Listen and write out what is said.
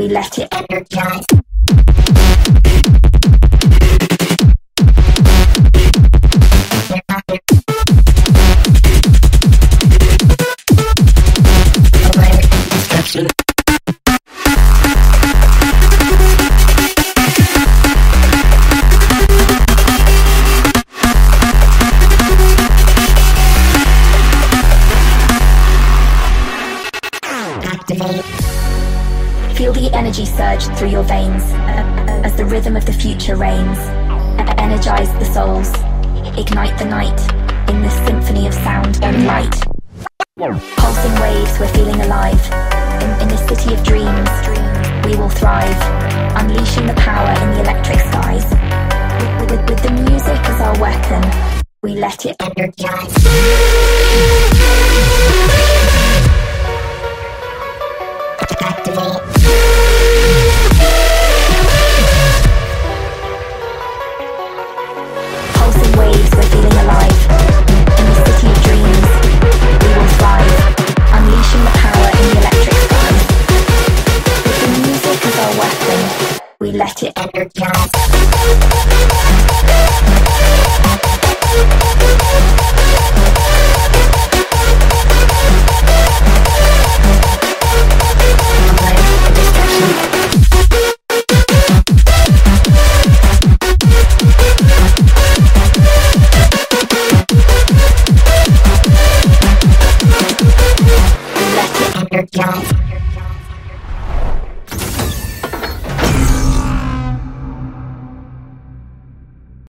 we let it energize. Activate. Feel the energy surge through your veins uh, as the rhythm of the future reigns. Energize the souls, ignite the night in this symphony of sound and light. Pulsing waves, we're feeling alive. In, in this city of dreams, we will thrive, unleashing the power in the electric skies. With, with, with the music as our weapon, we let it Energize. Pulsing waves, we're feeling alive. In the city of dreams, we will thrive, unleashing the power in the electric the music our weapon, we let it Energize. Energize.